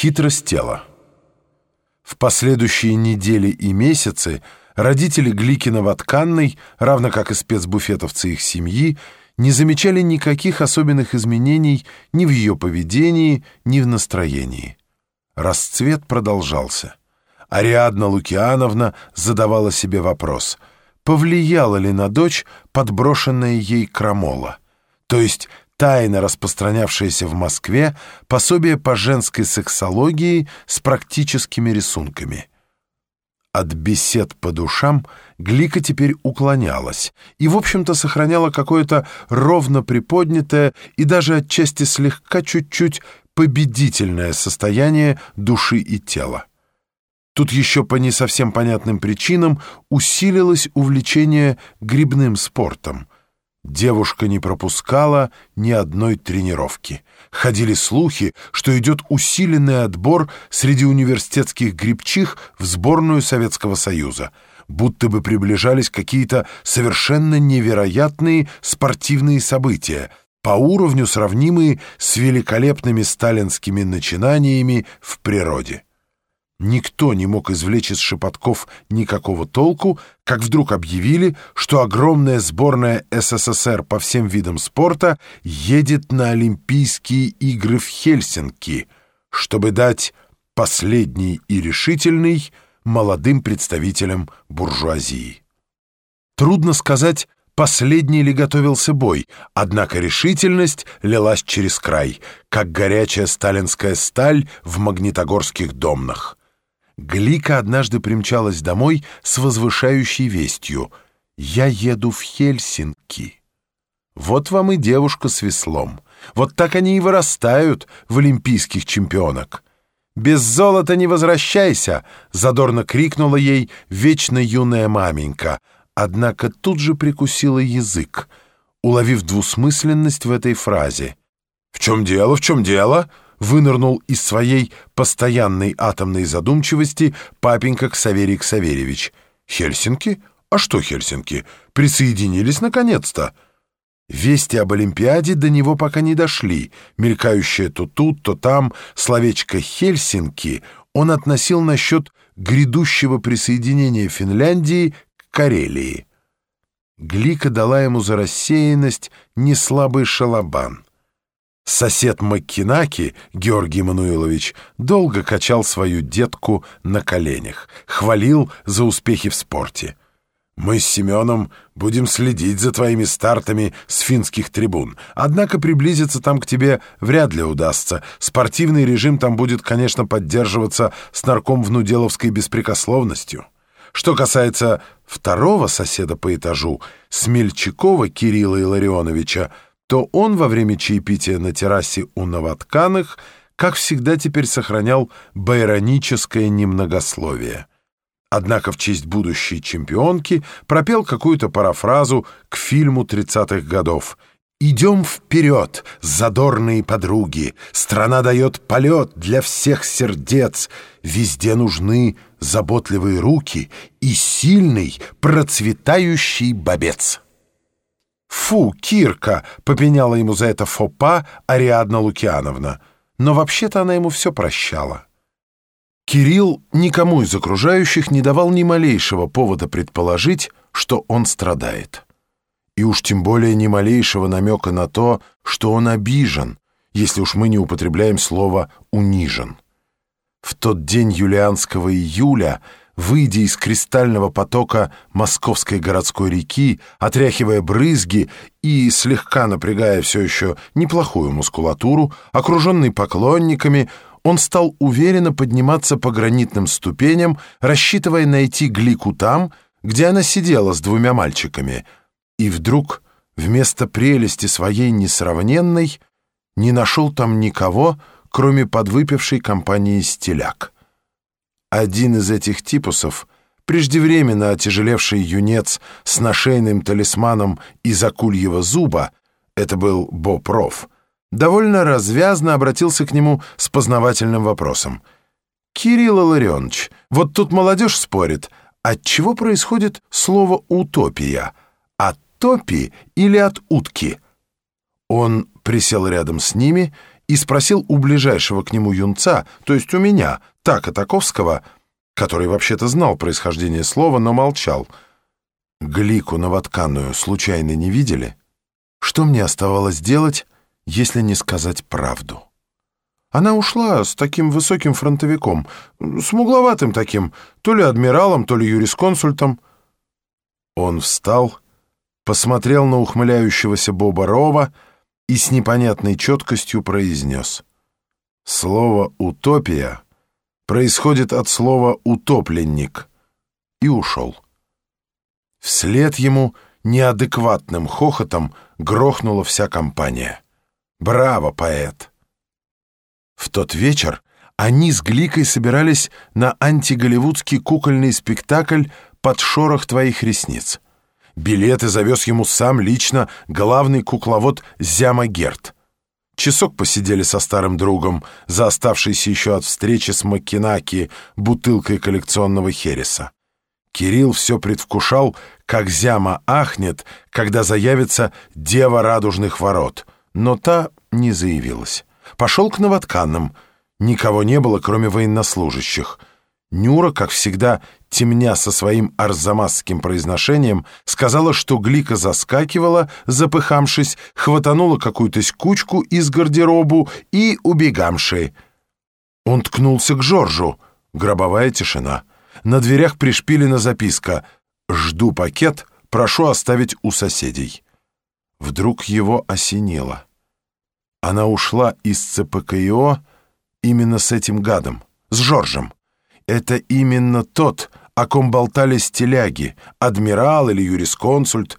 Хитрость тела. В последующие недели и месяцы родители Гликинова-Тканной, равно как и спецбуфетовцы их семьи, не замечали никаких особенных изменений ни в ее поведении, ни в настроении. Расцвет продолжался. Ариадна Лукиановна задавала себе вопрос, повлияла ли на дочь подброшенная ей крамола, то есть тайно распространявшееся в Москве пособие по женской сексологии с практическими рисунками. От бесед по душам Глика теперь уклонялась и, в общем-то, сохраняла какое-то ровно приподнятое и даже отчасти слегка чуть-чуть победительное состояние души и тела. Тут еще по не совсем понятным причинам усилилось увлечение грибным спортом — Девушка не пропускала ни одной тренировки. Ходили слухи, что идет усиленный отбор среди университетских грибчих в сборную Советского Союза, будто бы приближались какие-то совершенно невероятные спортивные события, по уровню сравнимые с великолепными сталинскими начинаниями в природе. Никто не мог извлечь из шепотков никакого толку, как вдруг объявили, что огромная сборная СССР по всем видам спорта едет на Олимпийские игры в Хельсинки, чтобы дать последний и решительный молодым представителям буржуазии. Трудно сказать, последний ли готовился бой, однако решительность лилась через край, как горячая сталинская сталь в магнитогорских домнах. Глика однажды примчалась домой с возвышающей вестью «Я еду в Хельсинки». Вот вам и девушка с веслом. Вот так они и вырастают в олимпийских чемпионок. «Без золота не возвращайся!» — задорно крикнула ей вечно юная маменька, однако тут же прикусила язык, уловив двусмысленность в этой фразе. «В чем дело, в чем дело?» Вынырнул из своей постоянной атомной задумчивости папенька Ксаверий Ксаверьевич. «Хельсинки? А что Хельсинки? Присоединились наконец-то!» Вести об Олимпиаде до него пока не дошли. Мелькающее то тут, то там словечко «Хельсинки» он относил насчет грядущего присоединения Финляндии к Карелии. Глика дала ему за рассеянность неслабый шалабан. Сосед Маккинаки, Георгий Мануилович, долго качал свою детку на коленях, хвалил за успехи в спорте. «Мы с Семеном будем следить за твоими стартами с финских трибун. Однако приблизиться там к тебе вряд ли удастся. Спортивный режим там будет, конечно, поддерживаться с нарком внуделовской беспрекословностью. Что касается второго соседа по этажу, Смельчакова Кирилла Илларионовича, то он во время чаепития на террасе у Новотканых, как всегда, теперь сохранял байроническое немногословие. Однако в честь будущей чемпионки пропел какую-то парафразу к фильму 30-х годов «Идем вперед, задорные подруги! Страна дает полет для всех сердец! Везде нужны заботливые руки и сильный, процветающий бобец!» «Фу, Кирка!» — попеняла ему за это фопа Ариадна Лукиановна. Но вообще-то она ему все прощала. Кирилл никому из окружающих не давал ни малейшего повода предположить, что он страдает. И уж тем более ни малейшего намека на то, что он обижен, если уж мы не употребляем слово «унижен». В тот день юлианского июля выйдя из кристального потока московской городской реки, отряхивая брызги и слегка напрягая все еще неплохую мускулатуру, окруженный поклонниками, он стал уверенно подниматься по гранитным ступеням, рассчитывая найти Глику там, где она сидела с двумя мальчиками. И вдруг, вместо прелести своей несравненной, не нашел там никого, кроме подвыпившей компании «Стиляк». Один из этих типусов, преждевременно отяжелевший юнец с нашейным талисманом из акульего зуба, это был Боб Ров, довольно развязно обратился к нему с познавательным вопросом. «Кирилл Ларионович, вот тут молодежь спорит, от чего происходит слово «утопия»? От топи или от утки?» Он присел рядом с ними и спросил у ближайшего к нему юнца, то есть у меня, Така Таковского, который вообще-то знал происхождение слова, но молчал. «Глику новотканную случайно не видели? Что мне оставалось делать, если не сказать правду?» Она ушла с таким высоким фронтовиком, смугловатым таким, то ли адмиралом, то ли юрисконсультом. Он встал, посмотрел на ухмыляющегося Боба Рова и с непонятной четкостью произнес. Слово «утопия» происходит от слова «утопленник» и ушел. Вслед ему неадекватным хохотом грохнула вся компания. «Браво, поэт!» В тот вечер они с Гликой собирались на антиголливудский кукольный спектакль «Под шорох твоих ресниц». Билеты завез ему сам лично главный кукловод Зяма Герт. Часок посидели со старым другом, за оставшейся еще от встречи с Маккинаки бутылкой коллекционного хереса. Кирилл все предвкушал, как Зяма ахнет, когда заявится Дева Радужных Ворот, но та не заявилась. Пошел к новотканным. Никого не было, кроме военнослужащих. Нюра, как всегда, темня со своим арзамасским произношением, сказала, что Глика заскакивала, запыхавшись, хватанула какую-то кучку из гардеробу и убегамши. Он ткнулся к Жоржу. Гробовая тишина. На дверях пришпилена записка «Жду пакет, прошу оставить у соседей». Вдруг его осенило. Она ушла из ЦПКИО именно с этим гадом, с Жоржем. Это именно тот, о ком болтали стиляги, адмирал или юрисконсульт.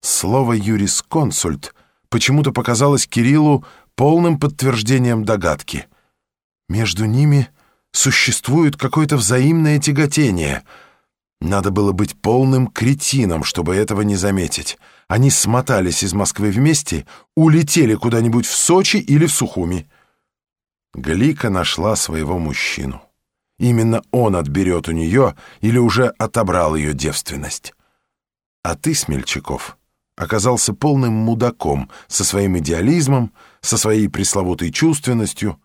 Слово «юрисконсульт» почему-то показалось Кириллу полным подтверждением догадки. Между ними существует какое-то взаимное тяготение. Надо было быть полным кретином, чтобы этого не заметить. Они смотались из Москвы вместе, улетели куда-нибудь в Сочи или в Сухуми. Глика нашла своего мужчину. Именно он отберет у нее или уже отобрал ее девственность. А ты, Смельчаков, оказался полным мудаком со своим идеализмом, со своей пресловутой чувственностью.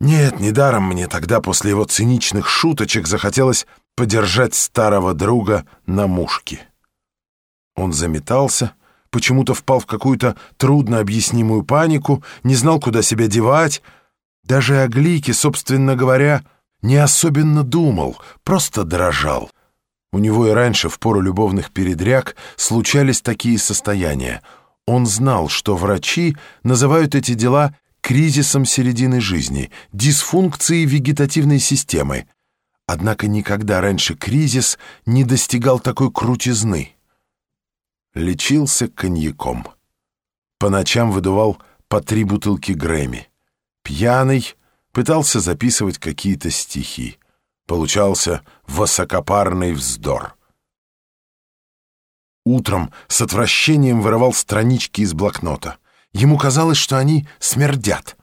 Нет, недаром мне тогда после его циничных шуточек захотелось подержать старого друга на мушке. Он заметался, почему-то впал в какую-то трудно объяснимую панику, не знал, куда себя девать. Даже о Глике, собственно говоря, не особенно думал, просто дрожал. У него и раньше, в пору любовных передряг, случались такие состояния. Он знал, что врачи называют эти дела кризисом середины жизни, дисфункцией вегетативной системы. Однако никогда раньше кризис не достигал такой крутизны лечился коньяком. По ночам выдувал по три бутылки Грэмми. Пьяный пытался записывать какие-то стихи. Получался высокопарный вздор. Утром с отвращением вырывал странички из блокнота. Ему казалось, что они смердят.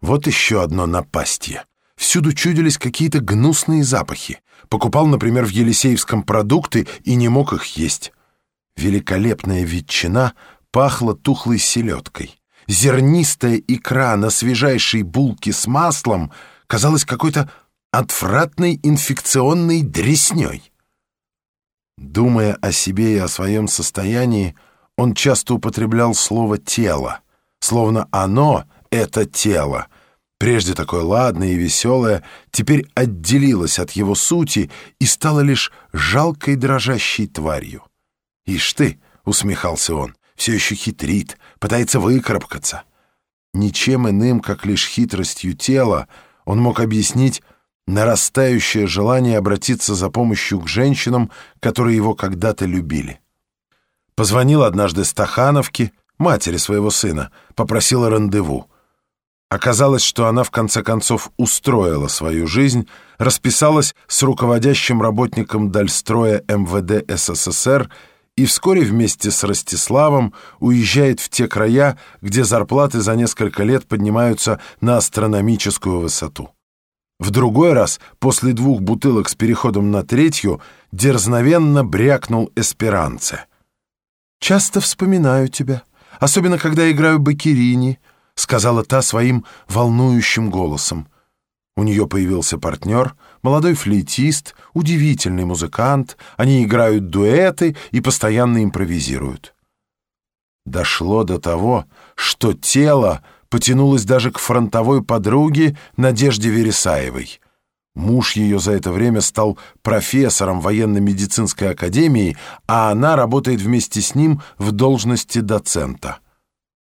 Вот еще одно напастье. Всюду чудились какие-то гнусные запахи. Покупал, например, в Елисеевском продукты и не мог их есть. Великолепная ветчина пахла тухлой селедкой. Зернистая икра на свежайшей булке с маслом казалась какой-то отвратной инфекционной дресней. Думая о себе и о своем состоянии, он часто употреблял слово «тело», словно оно, это тело, прежде такое ладное и веселое, теперь отделилось от его сути и стало лишь жалкой дрожащей тварью. «Ишь ты!» — усмехался он. «Все еще хитрит, пытается выкарабкаться». Ничем иным, как лишь хитростью тела, он мог объяснить нарастающее желание обратиться за помощью к женщинам, которые его когда-то любили. Позвонил однажды Стахановке, матери своего сына, попросила рандеву. Оказалось, что она в конце концов устроила свою жизнь, расписалась с руководящим работником Дальстроя МВД СССР и вскоре вместе с Ростиславом уезжает в те края, где зарплаты за несколько лет поднимаются на астрономическую высоту. В другой раз, после двух бутылок с переходом на третью, дерзновенно брякнул эсперанце. «Часто вспоминаю тебя, особенно когда играю бакерини. сказала та своим волнующим голосом. У нее появился партнер, молодой флейтист, удивительный музыкант. Они играют дуэты и постоянно импровизируют. Дошло до того, что тело потянулось даже к фронтовой подруге Надежде Вересаевой. Муж ее за это время стал профессором военно-медицинской академии, а она работает вместе с ним в должности доцента.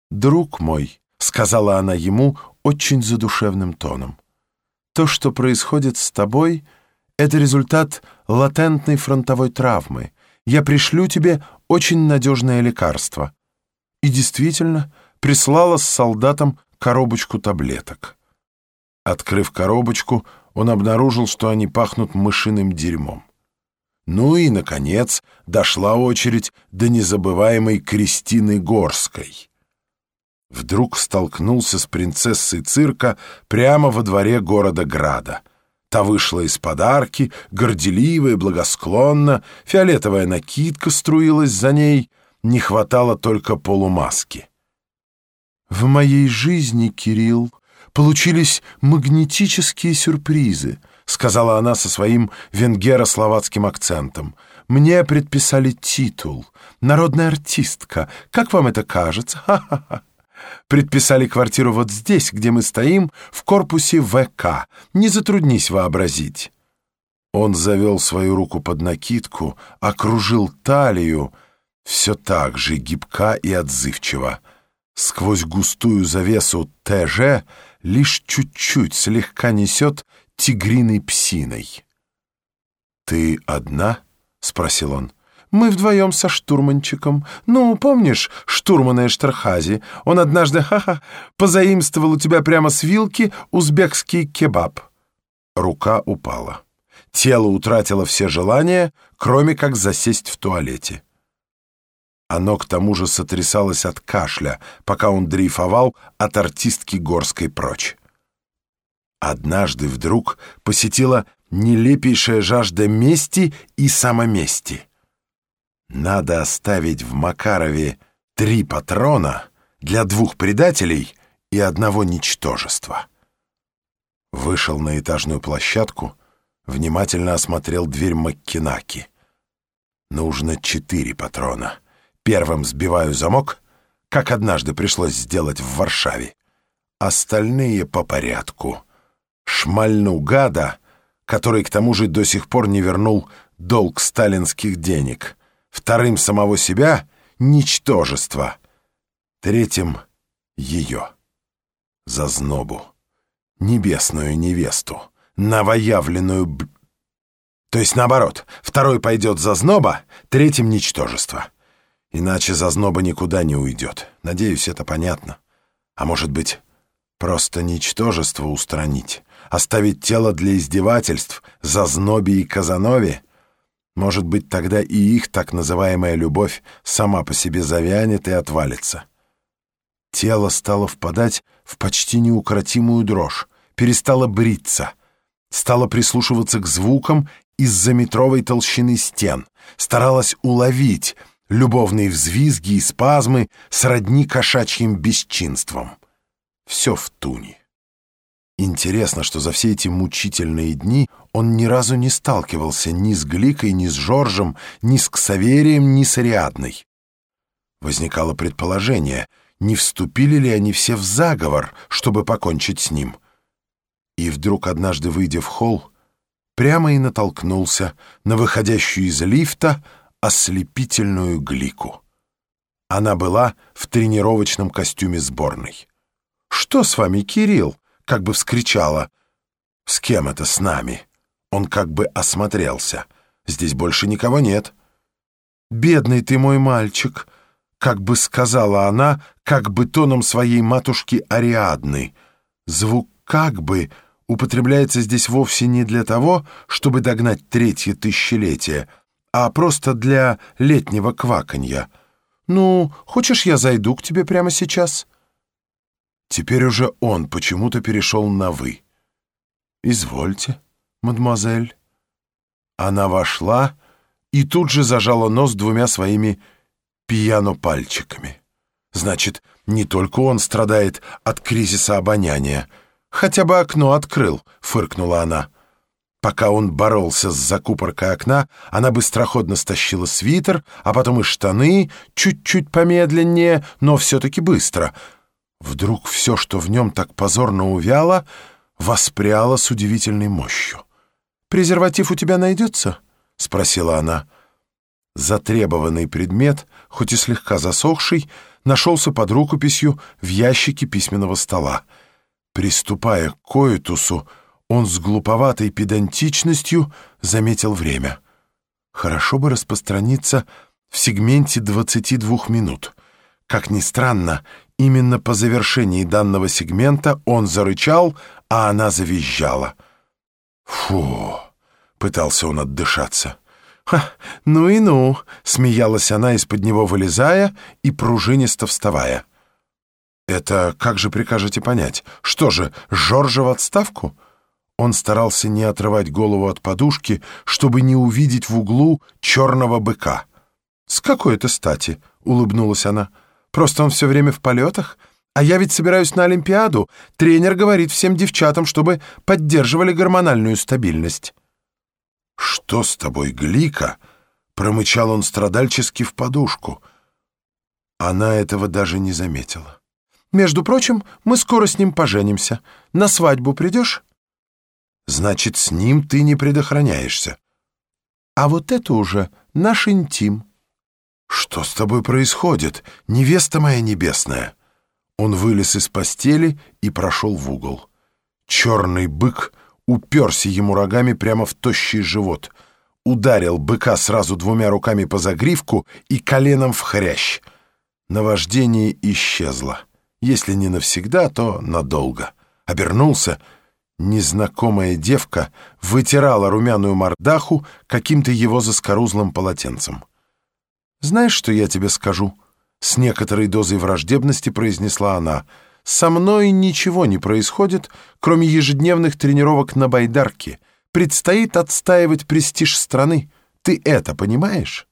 «Друг мой», — сказала она ему очень задушевным тоном, «то, что происходит с тобой, это результат латентной фронтовой травмы. Я пришлю тебе очень надежное лекарство». И действительно прислала с солдатом коробочку таблеток. Открыв коробочку, он обнаружил, что они пахнут мышиным дерьмом. Ну и, наконец, дошла очередь до незабываемой Кристины Горской. Вдруг столкнулся с принцессой цирка прямо во дворе города Града. Та вышла из подарки, горделивая, благосклонна, фиолетовая накидка струилась за ней, не хватало только полумаски. «В моей жизни, Кирилл, получились магнетические сюрпризы», сказала она со своим венгеро-словацким акцентом. «Мне предписали титул. Народная артистка. Как вам это кажется? Ха-ха-ха. Предписали квартиру вот здесь, где мы стоим, в корпусе ВК. Не затруднись вообразить». Он завел свою руку под накидку, окружил талию, все так же гибка и отзывчиво. Сквозь густую завесу ТЖ лишь чуть-чуть слегка несет тигриной псиной. «Ты одна?» — спросил он. «Мы вдвоем со штурманчиком. Ну, помнишь штурмана Эштерхази? Он однажды, ха-ха, позаимствовал у тебя прямо с вилки узбекский кебаб». Рука упала. Тело утратило все желания, кроме как засесть в туалете. Оно к тому же сотрясалось от кашля, пока он дрейфовал от артистки Горской прочь. Однажды вдруг посетила нелепейшая жажда мести и самомести. Надо оставить в Макарове три патрона для двух предателей и одного ничтожества. Вышел на этажную площадку, внимательно осмотрел дверь Маккинаки. Нужно четыре патрона — Первым сбиваю замок, как однажды пришлось сделать в Варшаве. Остальные по порядку. Шмальну гада, который к тому же до сих пор не вернул долг сталинских денег. Вторым самого себя — ничтожество. Третьим — ее. Зазнобу. Небесную невесту. Новоявленную б... То есть наоборот, второй пойдет за зноба, третьим — ничтожество. Иначе зазноба никуда не уйдет. Надеюсь, это понятно. А может быть, просто ничтожество устранить? Оставить тело для издевательств зазнобе и казанове? Может быть, тогда и их так называемая любовь сама по себе завянет и отвалится. Тело стало впадать в почти неукротимую дрожь, перестало бриться, стало прислушиваться к звукам из-за метровой толщины стен, старалась уловить — любовные взвизги и спазмы сродни кошачьим бесчинствам. Все в туне. Интересно, что за все эти мучительные дни он ни разу не сталкивался ни с Гликой, ни с Жоржем, ни с Ксаверием, ни с Ариадной. Возникало предположение, не вступили ли они все в заговор, чтобы покончить с ним. И вдруг однажды, выйдя в холл, прямо и натолкнулся на выходящую из лифта ослепительную глику. Она была в тренировочном костюме сборной. «Что с вами, Кирилл?» — как бы вскричала. «С кем это с нами?» Он как бы осмотрелся. «Здесь больше никого нет». «Бедный ты мой мальчик», — как бы сказала она, как бы тоном своей матушки Ариадны. Звук «как бы» употребляется здесь вовсе не для того, чтобы догнать третье тысячелетие — а просто для летнего кваканья. Ну, хочешь, я зайду к тебе прямо сейчас?» Теперь уже он почему-то перешел на «вы». «Извольте, мадемуазель». Она вошла и тут же зажала нос двумя своими пьяно-пальчиками. Значит, Не только он страдает от кризиса обоняния. Хотя бы окно открыл, фыркнула она. Пока он боролся с закупоркой окна, она быстроходно стащила свитер, а потом и штаны, чуть-чуть помедленнее, но все-таки быстро. Вдруг все, что в нем так позорно увяло, воспряло с удивительной мощью. «Презерватив у тебя найдется?» — спросила она. Затребованный предмет, хоть и слегка засохший, нашелся под рукописью в ящике письменного стола. Приступая к коитусу, он с глуповатой педантичностью заметил время. Хорошо бы распространиться в сегменте 22 минут. Как ни странно, именно по завершении данного сегмента он зарычал, а она завизжала. «Фу!» — пытался он отдышаться. «Ха, ну и ну!» — смеялась она из-под него вылезая и пружинисто вставая. «Это как же прикажете понять? Что же, Жоржа в отставку?» Он старался не отрывать голову от подушки, чтобы не увидеть в углу черного быка. «С какой это стати?» — улыбнулась она. «Просто он все время в полетах. А я ведь собираюсь на Олимпиаду. Тренер говорит всем девчатам, чтобы поддерживали гормональную стабильность». «Что с тобой, Глика?» — промычал он страдальчески в подушку. Она этого даже не заметила. «Между прочим, мы скоро с ним поженимся. На свадьбу придешь?» «Значит, с ним ты не предохраняешься». «А вот это уже наш интим». «Что с тобой происходит, невеста моя небесная?» Он вылез из постели и прошел в угол. Черный бык — уперся ему рогами прямо в тощий живот, ударил быка сразу двумя руками по загривку и коленом в хрящ. Наваждение исчезло. Если не навсегда, то надолго. Обернулся. Незнакомая девка вытирала румяную мордаху каким-то его заскорузлым полотенцем. «Знаешь, что я тебе скажу?» С некоторой дозой враждебности произнесла она — со мной ничего не происходит, кроме ежедневных тренировок на байдарке. Предстоит отстаивать престиж страны. Ты это понимаешь?»